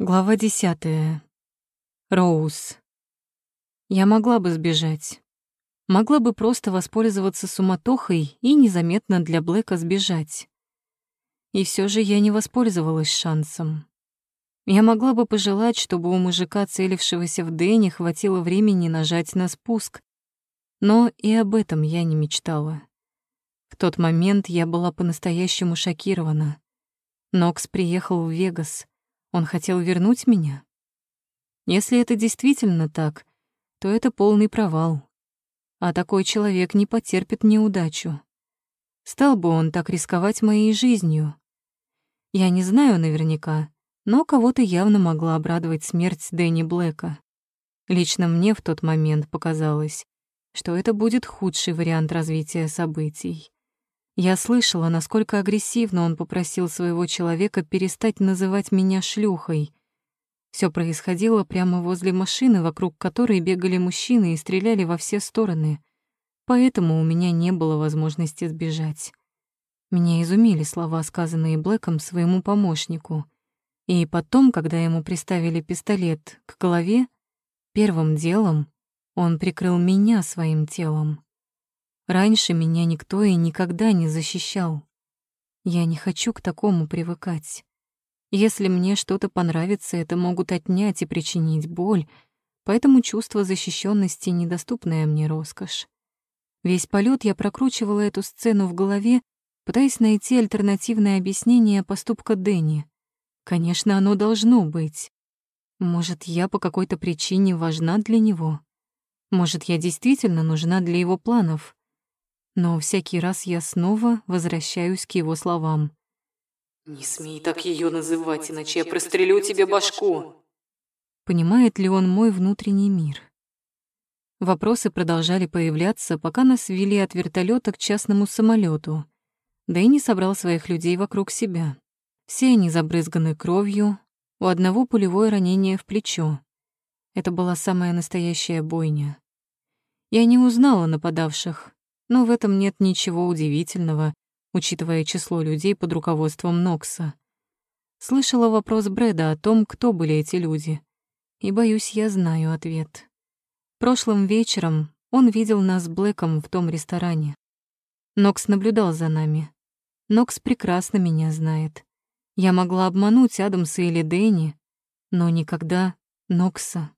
Глава десятая. Роуз. Я могла бы сбежать. Могла бы просто воспользоваться суматохой и незаметно для Блэка сбежать. И все же я не воспользовалась шансом. Я могла бы пожелать, чтобы у мужика, целившегося в Дэне, хватило времени нажать на спуск, но и об этом я не мечтала. В тот момент я была по-настоящему шокирована. Нокс приехал в Вегас — он хотел вернуть меня? Если это действительно так, то это полный провал. А такой человек не потерпит неудачу. Стал бы он так рисковать моей жизнью? Я не знаю наверняка, но кого-то явно могла обрадовать смерть Дэнни Блэка. Лично мне в тот момент показалось, что это будет худший вариант развития событий. Я слышала, насколько агрессивно он попросил своего человека перестать называть меня шлюхой. Все происходило прямо возле машины, вокруг которой бегали мужчины и стреляли во все стороны. Поэтому у меня не было возможности сбежать. Меня изумили слова, сказанные Блэком своему помощнику. И потом, когда ему приставили пистолет к голове, первым делом он прикрыл меня своим телом. Раньше меня никто и никогда не защищал. Я не хочу к такому привыкать. Если мне что-то понравится, это могут отнять и причинить боль, поэтому чувство защищенности — недоступная мне роскошь. Весь полет я прокручивала эту сцену в голове, пытаясь найти альтернативное объяснение поступка Дэнни. Конечно, оно должно быть. Может, я по какой-то причине важна для него? Может, я действительно нужна для его планов? Но всякий раз я снова возвращаюсь к его словам. «Не смей так ее называть, иначе я прострелю тебе башку!» Понимает ли он мой внутренний мир? Вопросы продолжали появляться, пока нас вели от вертолета к частному самолету. Дэнни собрал своих людей вокруг себя. Все они забрызганы кровью, у одного пулевое ранение в плечо. Это была самая настоящая бойня. Я не узнала нападавших, но в этом нет ничего удивительного, учитывая число людей под руководством Нокса. Слышала вопрос Брэда о том, кто были эти люди. И, боюсь, я знаю ответ. Прошлым вечером он видел нас с Блэком в том ресторане. Нокс наблюдал за нами. Нокс прекрасно меня знает. Я могла обмануть Адамса или Дэнни, но никогда Нокса.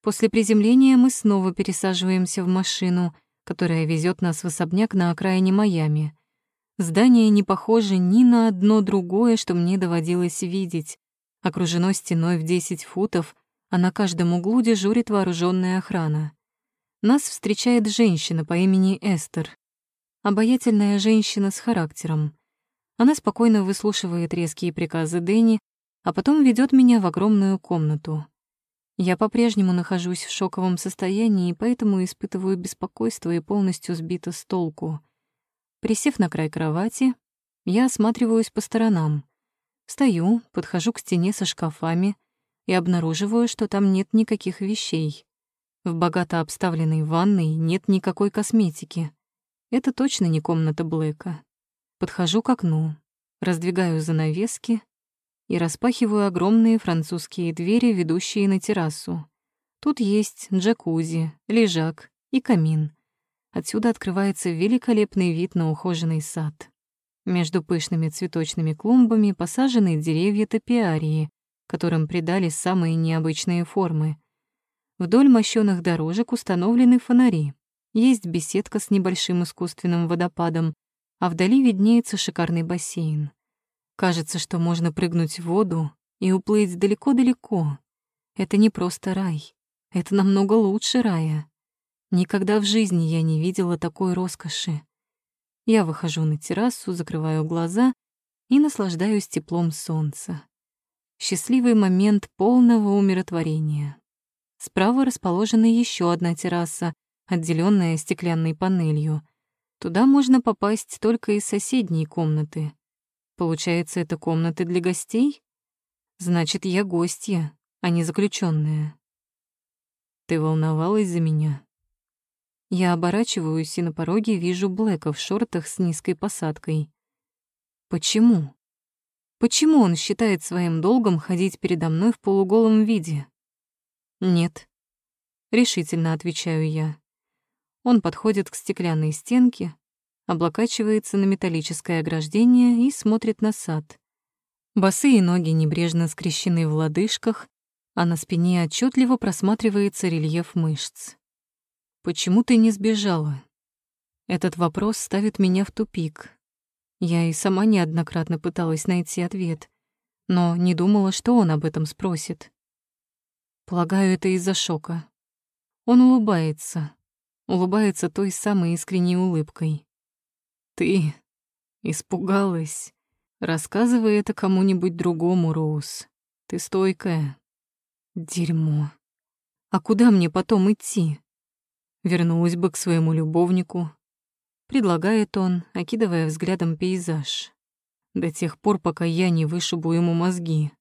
После приземления мы снова пересаживаемся в машину — которая везет нас в особняк на окраине Майами. Здание не похоже ни на одно другое, что мне доводилось видеть. Окружено стеной в 10 футов, а на каждом углу дежурит вооруженная охрана. Нас встречает женщина по имени Эстер. Обаятельная женщина с характером. Она спокойно выслушивает резкие приказы Дэнни, а потом ведет меня в огромную комнату. Я по-прежнему нахожусь в шоковом состоянии, поэтому испытываю беспокойство и полностью сбита с толку. Присев на край кровати, я осматриваюсь по сторонам. Встаю, подхожу к стене со шкафами и обнаруживаю, что там нет никаких вещей. В богато обставленной ванной нет никакой косметики. Это точно не комната Блэка. Подхожу к окну, раздвигаю занавески и распахиваю огромные французские двери, ведущие на террасу. Тут есть джакузи, лежак и камин. Отсюда открывается великолепный вид на ухоженный сад. Между пышными цветочными клумбами посажены деревья топиарии, которым придали самые необычные формы. Вдоль мощёных дорожек установлены фонари. Есть беседка с небольшим искусственным водопадом, а вдали виднеется шикарный бассейн. Кажется, что можно прыгнуть в воду и уплыть далеко-далеко. Это не просто рай. Это намного лучше рая. Никогда в жизни я не видела такой роскоши. Я выхожу на террасу, закрываю глаза и наслаждаюсь теплом солнца. Счастливый момент полного умиротворения. Справа расположена еще одна терраса, отделенная стеклянной панелью. Туда можно попасть только из соседней комнаты. Получается, это комнаты для гостей? Значит, я гостья, а не заключенная. Ты волновалась за меня? Я оборачиваюсь и на пороге вижу Блэка в шортах с низкой посадкой. Почему? Почему он считает своим долгом ходить передо мной в полуголом виде? Нет. Решительно отвечаю я. Он подходит к стеклянной стенке, облокачивается на металлическое ограждение и смотрит на сад. Босые ноги небрежно скрещены в лодыжках, а на спине отчетливо просматривается рельеф мышц. «Почему ты не сбежала?» Этот вопрос ставит меня в тупик. Я и сама неоднократно пыталась найти ответ, но не думала, что он об этом спросит. Полагаю, это из-за шока. Он улыбается, улыбается той самой искренней улыбкой. «Ты испугалась?» Рассказывай это кому-нибудь другому, Роуз. Ты стойкая. Дерьмо. А куда мне потом идти? Вернулась бы к своему любовнику. Предлагает он, окидывая взглядом пейзаж. До тех пор, пока я не вышибу ему мозги.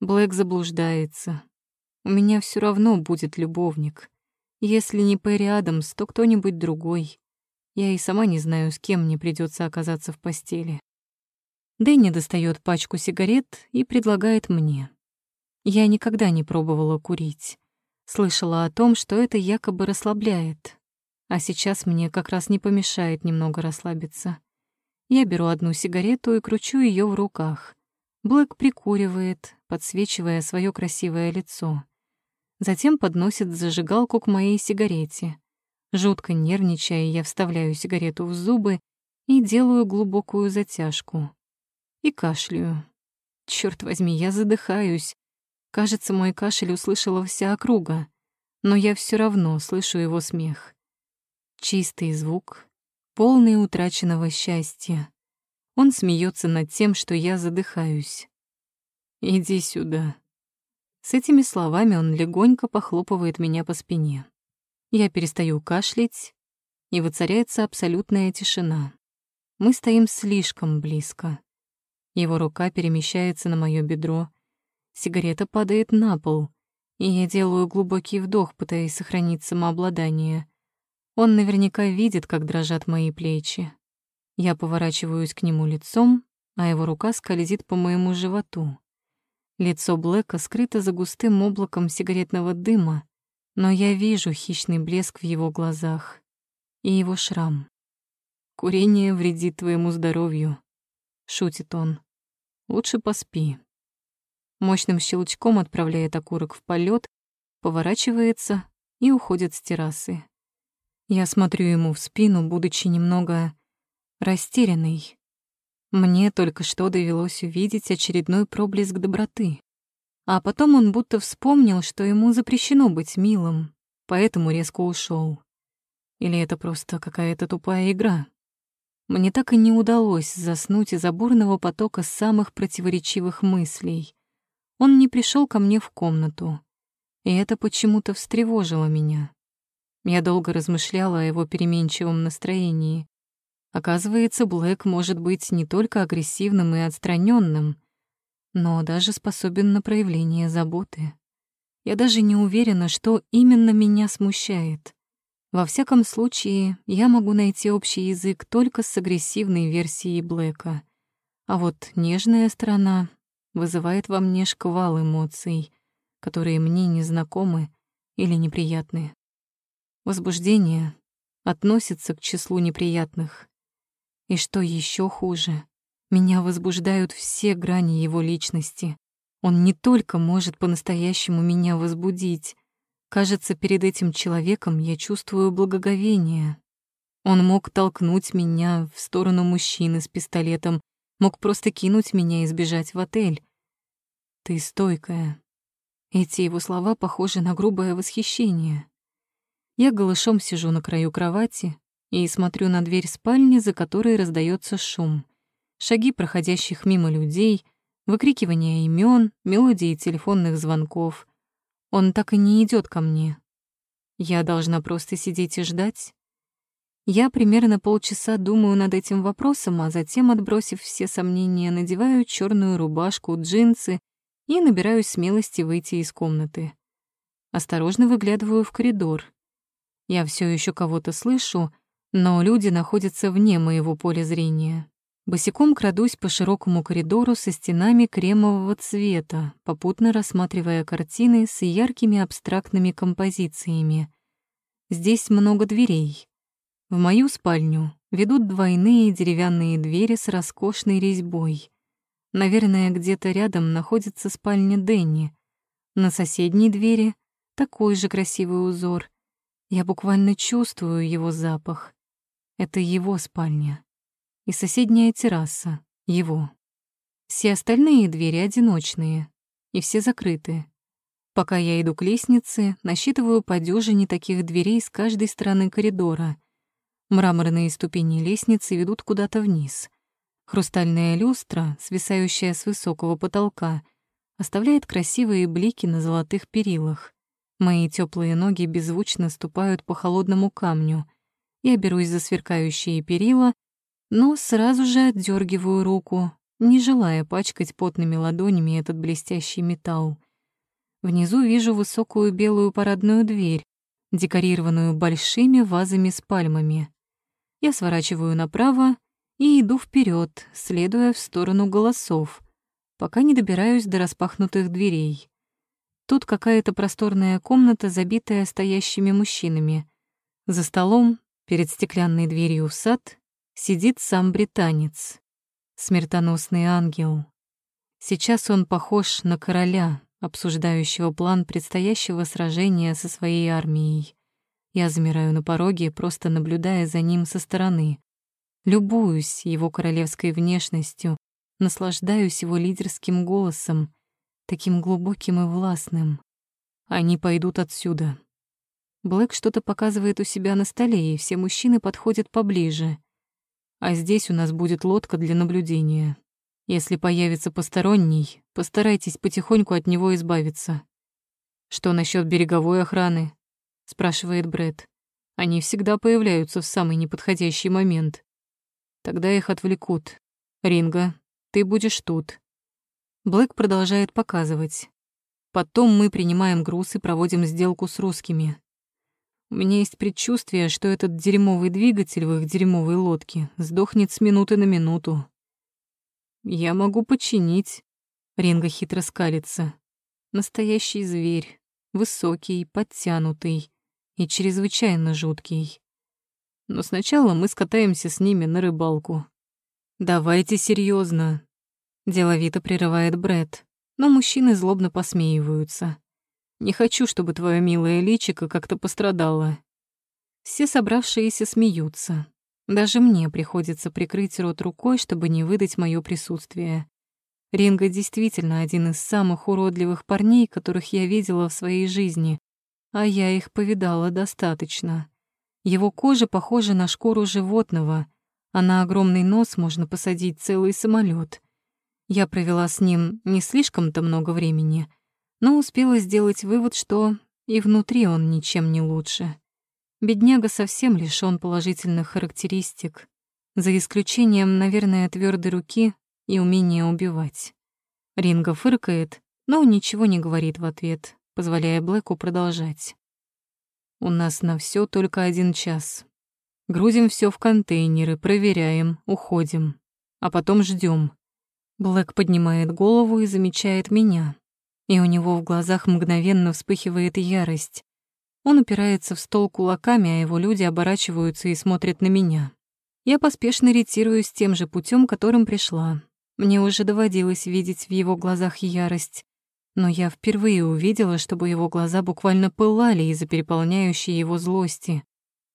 Блэк заблуждается. У меня все равно будет любовник. Если не Перри Адамс, то кто-нибудь другой. Я и сама не знаю, с кем мне придется оказаться в постели. Дэнни достает пачку сигарет и предлагает мне. Я никогда не пробовала курить. Слышала о том, что это якобы расслабляет. А сейчас мне как раз не помешает немного расслабиться. Я беру одну сигарету и кручу ее в руках. Блэк прикуривает, подсвечивая свое красивое лицо. Затем подносит зажигалку к моей сигарете. Жутко нервничая, я вставляю сигарету в зубы и делаю глубокую затяжку и кашляю. Черт возьми, я задыхаюсь. Кажется, мой кашель услышала вся округа, но я все равно слышу его смех. Чистый звук, полный утраченного счастья. Он смеется над тем, что я задыхаюсь. «Иди сюда». С этими словами он легонько похлопывает меня по спине. Я перестаю кашлять, и воцаряется абсолютная тишина. Мы стоим слишком близко. Его рука перемещается на моё бедро. Сигарета падает на пол, и я делаю глубокий вдох, пытаясь сохранить самообладание. Он наверняка видит, как дрожат мои плечи. Я поворачиваюсь к нему лицом, а его рука скользит по моему животу. Лицо Блэка скрыто за густым облаком сигаретного дыма, но я вижу хищный блеск в его глазах и его шрам. «Курение вредит твоему здоровью», — шутит он. Лучше поспи. Мощным щелчком отправляет окурок в полет, поворачивается и уходит с террасы. Я смотрю ему в спину, будучи немного растерянной. Мне только что довелось увидеть очередной проблеск доброты. А потом он будто вспомнил, что ему запрещено быть милым, поэтому резко ушел. Или это просто какая-то тупая игра? Мне так и не удалось заснуть из-за бурного потока самых противоречивых мыслей. Он не пришел ко мне в комнату, и это почему-то встревожило меня. Я долго размышляла о его переменчивом настроении. Оказывается, Блэк может быть не только агрессивным и отстраненным, но даже способен на проявление заботы. Я даже не уверена, что именно меня смущает. Во всяком случае, я могу найти общий язык только с агрессивной версией Блэка. А вот нежная сторона вызывает во мне шквал эмоций, которые мне незнакомы или неприятны. Возбуждение относится к числу неприятных. И что еще хуже, меня возбуждают все грани его личности. Он не только может по-настоящему меня возбудить, Кажется, перед этим человеком я чувствую благоговение. Он мог толкнуть меня в сторону мужчины с пистолетом, мог просто кинуть меня и сбежать в отель. Ты стойкая. Эти его слова похожи на грубое восхищение. Я голышом сижу на краю кровати и смотрю на дверь спальни, за которой раздается шум. Шаги проходящих мимо людей, выкрикивание имен, мелодии телефонных звонков — он так и не идет ко мне. Я должна просто сидеть и ждать. Я примерно полчаса думаю над этим вопросом, а затем, отбросив все сомнения, надеваю черную рубашку, джинсы и набираюсь смелости выйти из комнаты. Осторожно выглядываю в коридор. Я все еще кого-то слышу, но люди находятся вне моего поля зрения. Босиком крадусь по широкому коридору со стенами кремового цвета, попутно рассматривая картины с яркими абстрактными композициями. Здесь много дверей. В мою спальню ведут двойные деревянные двери с роскошной резьбой. Наверное, где-то рядом находится спальня Дэнни. На соседней двери такой же красивый узор. Я буквально чувствую его запах. Это его спальня и соседняя терраса, его. Все остальные двери одиночные, и все закрыты. Пока я иду к лестнице, насчитываю по дюжине таких дверей с каждой стороны коридора. Мраморные ступени лестницы ведут куда-то вниз. Хрустальная люстра, свисающая с высокого потолка, оставляет красивые блики на золотых перилах. Мои теплые ноги беззвучно ступают по холодному камню. Я берусь за сверкающие перила но сразу же отдергиваю руку, не желая пачкать потными ладонями этот блестящий металл. Внизу вижу высокую белую парадную дверь, декорированную большими вазами с пальмами. Я сворачиваю направо и иду вперед, следуя в сторону голосов, пока не добираюсь до распахнутых дверей. Тут какая-то просторная комната, забитая стоящими мужчинами. За столом, перед стеклянной дверью в сад, сидит сам британец, смертоносный ангел. Сейчас он похож на короля, обсуждающего план предстоящего сражения со своей армией. Я замираю на пороге, просто наблюдая за ним со стороны. Любуюсь его королевской внешностью, наслаждаюсь его лидерским голосом, таким глубоким и властным. Они пойдут отсюда. Блэк что-то показывает у себя на столе, и все мужчины подходят поближе. А здесь у нас будет лодка для наблюдения. Если появится посторонний, постарайтесь потихоньку от него избавиться. Что насчет береговой охраны? спрашивает Бред. Они всегда появляются в самый неподходящий момент. Тогда их отвлекут. Ринга, ты будешь тут. Блэк продолжает показывать. Потом мы принимаем груз и проводим сделку с русскими. У меня есть предчувствие, что этот дерьмовый двигатель в их дерьмовой лодке сдохнет с минуты на минуту. Я могу починить. Ренга хитро скалится. Настоящий зверь. Высокий, подтянутый и чрезвычайно жуткий. Но сначала мы скатаемся с ними на рыбалку. Давайте серьезно. Деловито прерывает Бред, но мужчины злобно посмеиваются. Не хочу, чтобы твое милое личико как-то пострадало. Все собравшиеся смеются. Даже мне приходится прикрыть рот рукой, чтобы не выдать мое присутствие. Ринго действительно один из самых уродливых парней, которых я видела в своей жизни, а я их повидала достаточно. Его кожа похожа на шкуру животного, а на огромный нос можно посадить целый самолет. Я провела с ним не слишком-то много времени — но успела сделать вывод, что и внутри он ничем не лучше. Бедняга совсем лишён положительных характеристик, за исключением, наверное, твердой руки и умения убивать. Ринго фыркает, но ничего не говорит в ответ, позволяя Блэку продолжать. «У нас на все только один час. Грузим все в контейнеры, проверяем, уходим, а потом ждем. Блэк поднимает голову и замечает меня и у него в глазах мгновенно вспыхивает ярость. Он упирается в стол кулаками, а его люди оборачиваются и смотрят на меня. Я поспешно ретируюсь тем же путем, которым пришла. Мне уже доводилось видеть в его глазах ярость, но я впервые увидела, чтобы его глаза буквально пылали из-за переполняющей его злости.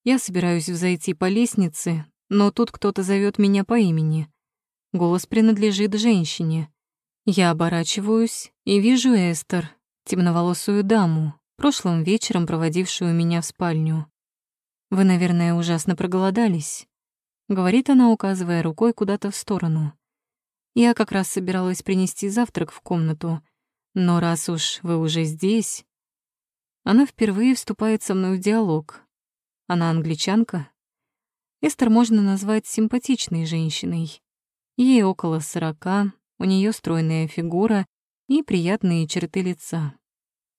Я собираюсь взойти по лестнице, но тут кто-то зовет меня по имени. Голос принадлежит женщине. Я оборачиваюсь и вижу Эстер, темноволосую даму, прошлым вечером проводившую меня в спальню. «Вы, наверное, ужасно проголодались», — говорит она, указывая рукой куда-то в сторону. «Я как раз собиралась принести завтрак в комнату, но раз уж вы уже здесь...» Она впервые вступает со мной в диалог. Она англичанка. Эстер можно назвать симпатичной женщиной. Ей около сорока, у нее стройная фигура и приятные черты лица.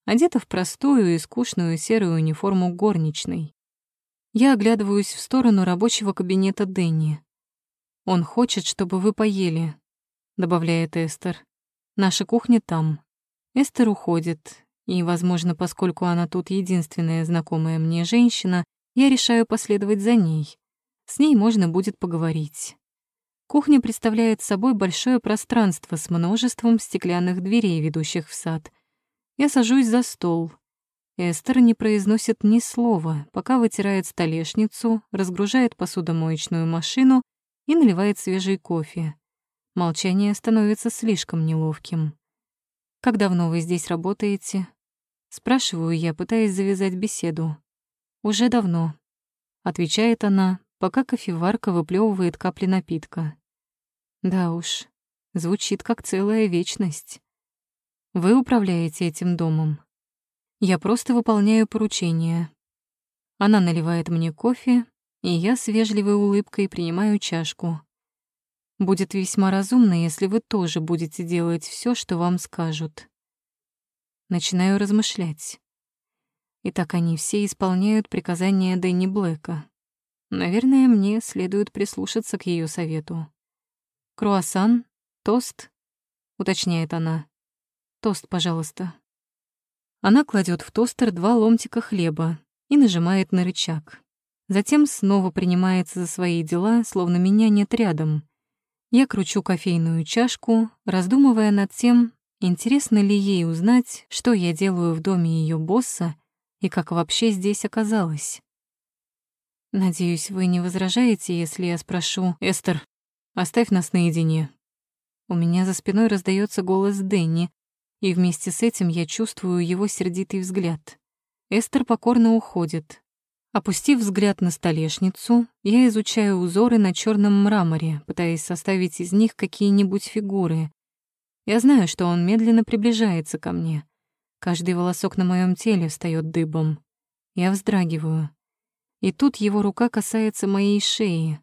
Одета в простую и скучную серую униформу горничной. Я оглядываюсь в сторону рабочего кабинета Дэнни. «Он хочет, чтобы вы поели», — добавляет Эстер. «Наша кухня там». Эстер уходит, и, возможно, поскольку она тут единственная знакомая мне женщина, я решаю последовать за ней. С ней можно будет поговорить. Кухня представляет собой большое пространство с множеством стеклянных дверей, ведущих в сад. Я сажусь за стол. Эстер не произносит ни слова, пока вытирает столешницу, разгружает посудомоечную машину и наливает свежий кофе. Молчание становится слишком неловким. «Как давно вы здесь работаете?» Спрашиваю я, пытаясь завязать беседу. «Уже давно», — отвечает она, пока кофеварка выплевывает капли напитка. «Да уж, звучит как целая вечность. Вы управляете этим домом. Я просто выполняю поручения». Она наливает мне кофе, и я с вежливой улыбкой принимаю чашку. Будет весьма разумно, если вы тоже будете делать все, что вам скажут. Начинаю размышлять. И так они все исполняют приказания Дэнни Блэка. Наверное, мне следует прислушаться к ее совету. «Круассан? Тост?» — уточняет она. «Тост, пожалуйста». Она кладет в тостер два ломтика хлеба и нажимает на рычаг. Затем снова принимается за свои дела, словно меня нет рядом. Я кручу кофейную чашку, раздумывая над тем, Интересно ли ей узнать, что я делаю в доме ее босса и как вообще здесь оказалась? Надеюсь, вы не возражаете, если я спрошу, «Эстер, оставь нас наедине». У меня за спиной раздается голос Дэнни, и вместе с этим я чувствую его сердитый взгляд. Эстер покорно уходит. Опустив взгляд на столешницу, я изучаю узоры на черном мраморе, пытаясь составить из них какие-нибудь фигуры, я знаю, что он медленно приближается ко мне. Каждый волосок на моем теле встает дыбом. Я вздрагиваю. И тут его рука касается моей шеи,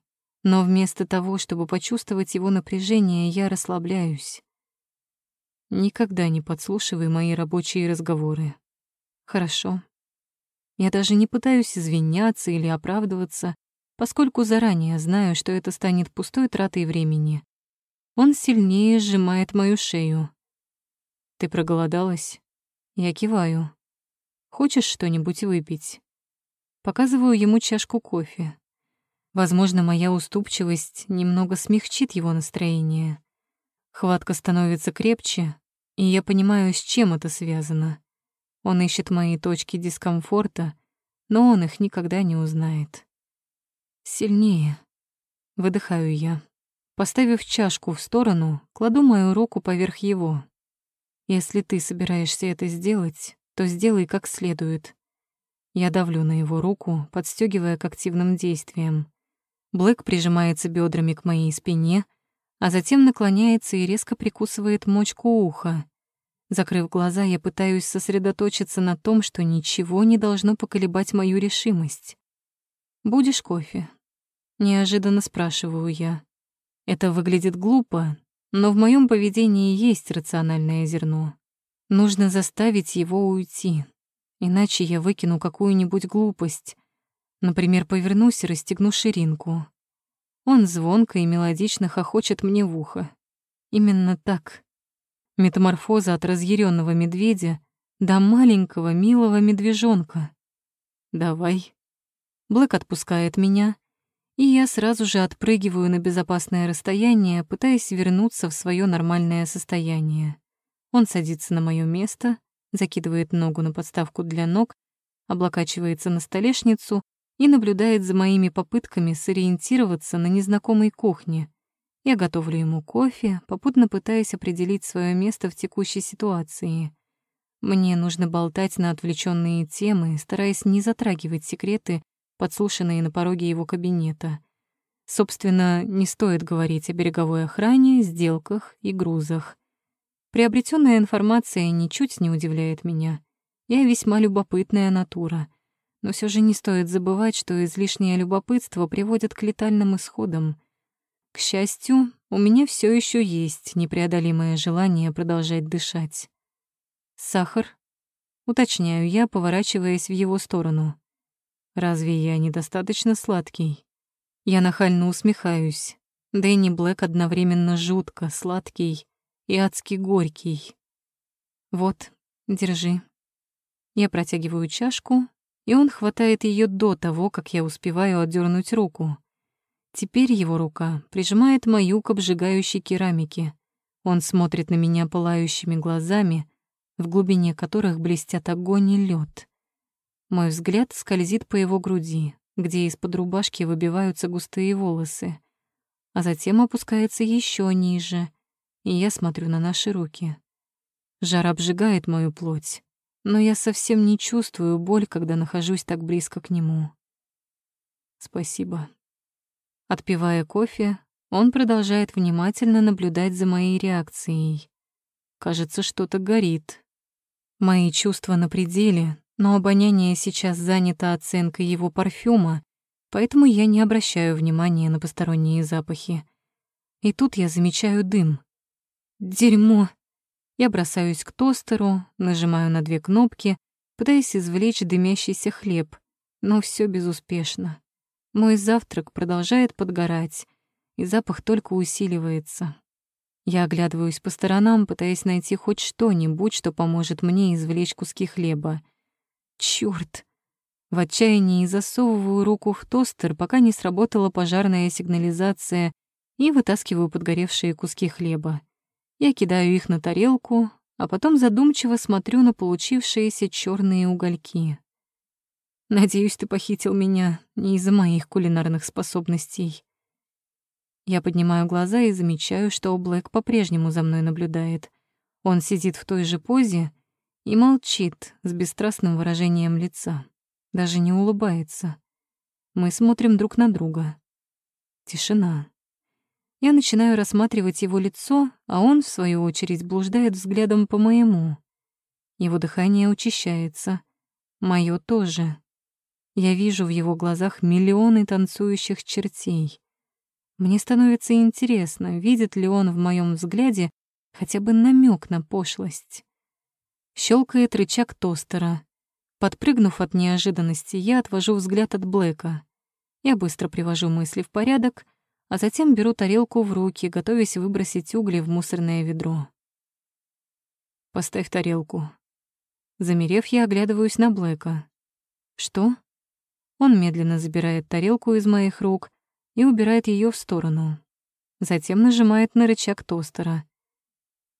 но вместо того, чтобы почувствовать его напряжение, я расслабляюсь. Никогда не подслушивай мои рабочие разговоры. Хорошо. Я даже не пытаюсь извиняться или оправдываться, поскольку заранее знаю, что это станет пустой тратой времени. Он сильнее сжимает мою шею. «Ты проголодалась?» Я киваю. «Хочешь что-нибудь выпить?» Показываю ему чашку кофе. Возможно, моя уступчивость немного смягчит его настроение. Хватка становится крепче, и я понимаю, с чем это связано. Он ищет мои точки дискомфорта, но он их никогда не узнает. Сильнее. Выдыхаю я. Поставив чашку в сторону, кладу мою руку поверх его. Если ты собираешься это сделать, то сделай как следует. Я давлю на его руку, подстегивая к активным действиям. Блэк прижимается бедрами к моей спине, а затем наклоняется и резко прикусывает мочку уха. Закрыв глаза, я пытаюсь сосредоточиться на том, что ничего не должно поколебать мою решимость. «Будешь кофе?» Неожиданно спрашиваю я. Это выглядит глупо, но в моем поведении есть рациональное зерно. Нужно заставить его уйти, иначе я выкину какую-нибудь глупость. Например, повернусь и расстегну ширинку. Он звонко и мелодично хохочет мне в ухо. Именно так. Метаморфоза от разъяренного медведя до маленького милого медвежонка. «Давай». Блэк отпускает меня, и я сразу же отпрыгиваю на безопасное расстояние, пытаясь вернуться в свое нормальное состояние. Он садится на мое место, закидывает ногу на подставку для ног, облокачивается на столешницу и наблюдает за моими попытками сориентироваться на незнакомой кухне. Я готовлю ему кофе, попутно пытаясь определить свое место в текущей ситуации. Мне нужно болтать на отвлеченные темы, стараясь не затрагивать секреты, подслушанные на пороге его кабинета. Собственно, не стоит говорить о береговой охране, сделках и грузах. Приобретенная информация ничуть не удивляет меня. Я весьма любопытная натура. Но все же не стоит забывать, что излишнее любопытство приводит к летальным исходам. К счастью, у меня все еще есть непреодолимое желание продолжать дышать. Сахар? Уточняю я, поворачиваясь в его сторону. Разве я недостаточно сладкий? Я нахально усмехаюсь. Дэнни Блэк одновременно жутко сладкий и адски горький. Вот, держи. Я протягиваю чашку, и он хватает ее до того, как я успеваю отдернуть руку. Теперь его рука прижимает мою к обжигающей керамике. Он смотрит на меня пылающими глазами, в глубине которых блестят огонь и лед. Мой взгляд скользит по его груди, где из-под рубашки выбиваются густые волосы, а затем опускается еще ниже, и я смотрю на наши руки. Жар обжигает мою плоть, но я совсем не чувствую боль, когда нахожусь так близко к нему. Спасибо. Отпивая кофе, он продолжает внимательно наблюдать за моей реакцией. Кажется, что-то горит. Мои чувства на пределе, но обоняние сейчас занято оценкой его парфюма, поэтому я не обращаю внимания на посторонние запахи. И тут я замечаю дым. Дерьмо! Я бросаюсь к тостеру, нажимаю на две кнопки, пытаясь извлечь дымящийся хлеб, но все безуспешно. Мой завтрак продолжает подгорать, и запах только усиливается. Я оглядываюсь по сторонам, пытаясь найти хоть что-нибудь, что поможет мне извлечь куски хлеба. Чёрт! В отчаянии засовываю руку в тостер, пока не сработала пожарная сигнализация, и вытаскиваю подгоревшие куски хлеба. Я кидаю их на тарелку, а потом задумчиво смотрю на получившиеся черные угольки. Надеюсь, ты похитил меня не из-за моих кулинарных способностей. Я поднимаю глаза и замечаю, что Блэк по-прежнему за мной наблюдает. Он сидит в той же позе и молчит с бесстрастным выражением лица. Даже не улыбается. Мы смотрим друг на друга. Тишина. Я начинаю рассматривать его лицо, а он, в свою очередь, блуждает взглядом по моему. Его дыхание учащается. Моё тоже. Я вижу в его глазах миллионы танцующих чертей. Мне становится интересно, видит ли он в моем взгляде хотя бы намек на пошлость. Щелкает рычаг тостера. Подпрыгнув от неожиданности, я отвожу взгляд от Блэка. Я быстро привожу мысли в порядок, а затем беру тарелку в руки, готовясь выбросить угли в мусорное ведро. «Поставь тарелку». Замерев, я оглядываюсь на Блэка. «Что?» Он медленно забирает тарелку из моих рук и убирает ее в сторону. Затем нажимает на рычаг тостера.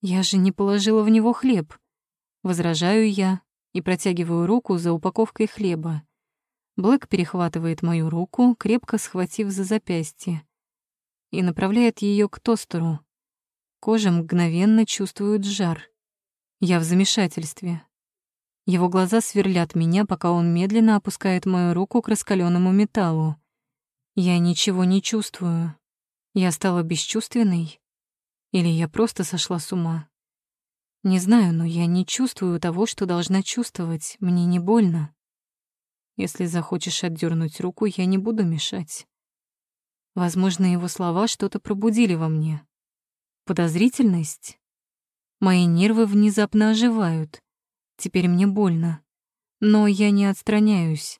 «Я же не положила в него хлеб», — возражаю я и протягиваю руку за упаковкой хлеба. Блэк перехватывает мою руку, крепко схватив за запястье, и направляет ее к тостеру. Кожа мгновенно чувствует жар. Я в замешательстве. Его глаза сверлят меня, пока он медленно опускает мою руку к раскаленному металлу. Я ничего не чувствую. Я стала бесчувственной? Или я просто сошла с ума? Не знаю, но я не чувствую того, что должна чувствовать. Мне не больно. Если захочешь отдернуть руку, я не буду мешать. Возможно, его слова что-то пробудили во мне. Подозрительность? Мои нервы внезапно оживают. Теперь мне больно. Но я не отстраняюсь.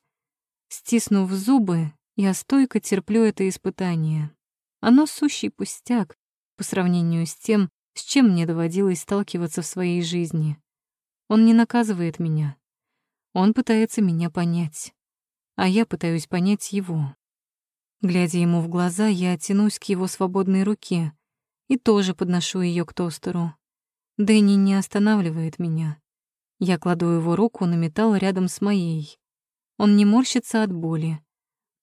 Стиснув зубы, я стойко терплю это испытание. Оно сущий пустяк по сравнению с тем, с чем мне доводилось сталкиваться в своей жизни. Он не наказывает меня. Он пытается меня понять. А я пытаюсь понять его. Глядя ему в глаза, я тянусь к его свободной руке и тоже подношу ее к тостеру. Дэнни не останавливает меня. Я кладу его руку на металл рядом с моей. Он не морщится от боли,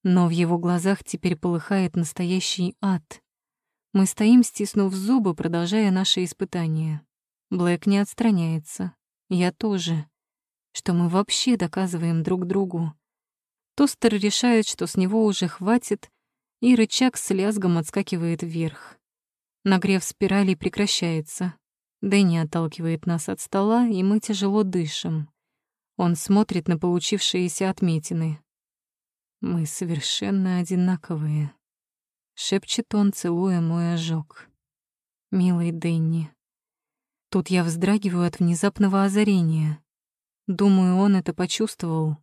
но в его глазах теперь полыхает настоящий ад. Мы стоим, стиснув зубы, продолжая наше испытание. Блэк не отстраняется. Я тоже. Что мы вообще доказываем друг другу? Тостер решает, что с него уже хватит, и рычаг с лязгом отскакивает вверх. Нагрев спирали прекращается. Дэнни отталкивает нас от стола, и мы тяжело дышим. Он смотрит на получившиеся отметины. «Мы совершенно одинаковые», — шепчет он, целуя мой ожог. «Милый Дэнни». Тут я вздрагиваю от внезапного озарения. Думаю, он это почувствовал.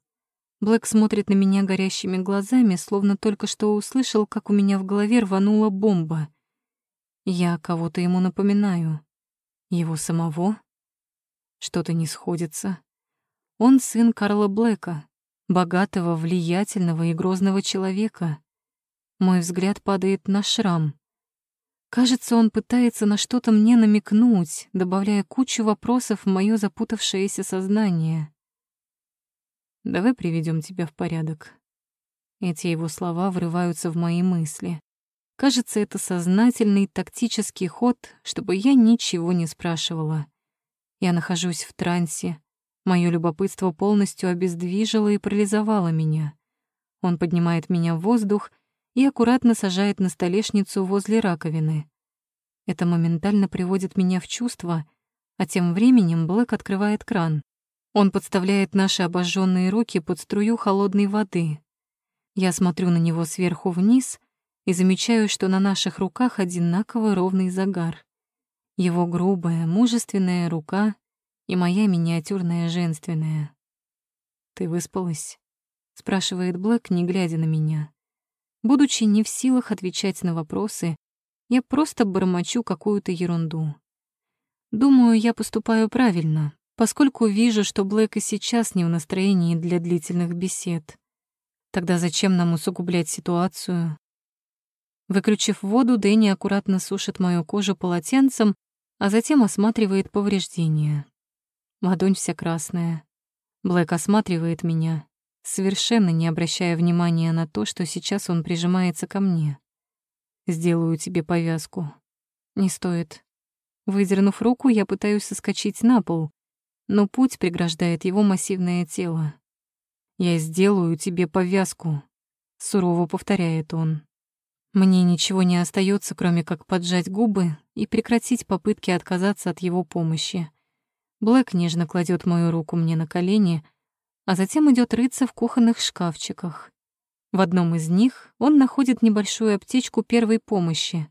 Блэк смотрит на меня горящими глазами, словно только что услышал, как у меня в голове рванула бомба. Я кого-то ему напоминаю. Его самого? Что-то не сходится. Он сын Карла Блэка, богатого, влиятельного и грозного человека. Мой взгляд падает на шрам. Кажется, он пытается на что-то мне намекнуть, добавляя кучу вопросов в моё запутавшееся сознание. «Давай приведем тебя в порядок». Эти его слова врываются в мои мысли. Кажется, это сознательный тактический ход, чтобы я ничего не спрашивала. Я нахожусь в трансе. Моё любопытство полностью обездвижило и парализовало меня. Он поднимает меня в воздух и аккуратно сажает на столешницу возле раковины. Это моментально приводит меня в чувство, а тем временем Блэк открывает кран. Он подставляет наши обожженные руки под струю холодной воды. Я смотрю на него сверху вниз и замечаю, что на наших руках одинаково ровный загар. Его грубая, мужественная рука и моя миниатюрная женственная. «Ты выспалась?» — спрашивает Блэк, не глядя на меня. Будучи не в силах отвечать на вопросы, я просто бормочу какую-то ерунду. Думаю, я поступаю правильно, поскольку вижу, что Блэк и сейчас не в настроении для длительных бесед. Тогда зачем нам усугублять ситуацию? Выключив воду, Дэнни аккуратно сушит мою кожу полотенцем, а затем осматривает повреждения. Ладонь вся красная. Блэк осматривает меня, совершенно не обращая внимания на то, что сейчас он прижимается ко мне. «Сделаю тебе повязку». «Не стоит». Выдернув руку, я пытаюсь соскочить на пол, но путь преграждает его массивное тело. «Я сделаю тебе повязку», — сурово повторяет он. Мне ничего не остается, кроме как поджать губы и прекратить попытки отказаться от его помощи. Блэк нежно кладет мою руку мне на колени, а затем идет рыться в кухонных шкафчиках. В одном из них он находит небольшую аптечку первой помощи,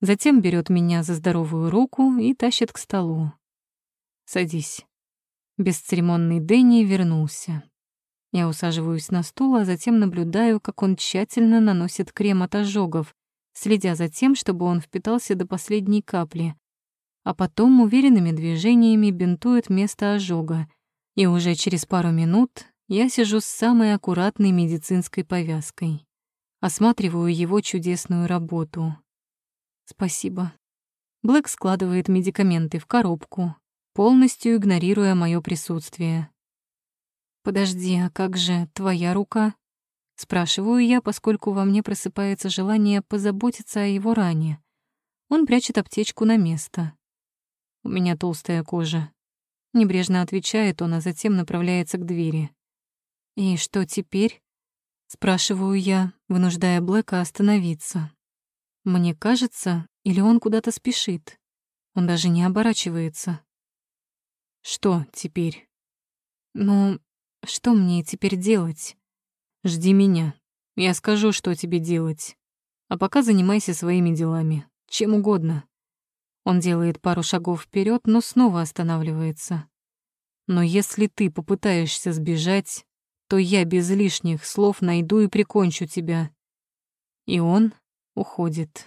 затем берет меня за здоровую руку и тащит к столу. «Садись». Бесцеремонный Дэнни вернулся. Я усаживаюсь на стул, а затем наблюдаю, как он тщательно наносит крем от ожогов, следя за тем, чтобы он впитался до последней капли, а потом уверенными движениями бинтует место ожога, и уже через пару минут я сижу с самой аккуратной медицинской повязкой. Осматриваю его чудесную работу. Спасибо. Блэк складывает медикаменты в коробку, полностью игнорируя мое присутствие. «Подожди, а как же твоя рука?» Спрашиваю я, поскольку во мне просыпается желание позаботиться о его ране. Он прячет аптечку на место. «У меня толстая кожа». Небрежно отвечает он, а затем направляется к двери. «И что теперь?» Спрашиваю я, вынуждая Блэка остановиться. Мне кажется, или он куда-то спешит. Он даже не оборачивается. «Что теперь?» «Ну, что мне теперь делать? Жди меня. Я скажу, что тебе делать. А пока занимайся своими делами. Чем угодно. Он делает пару шагов вперед, но снова останавливается. Но если ты попытаешься сбежать, то я без лишних слов найду и прикончу тебя. И он уходит.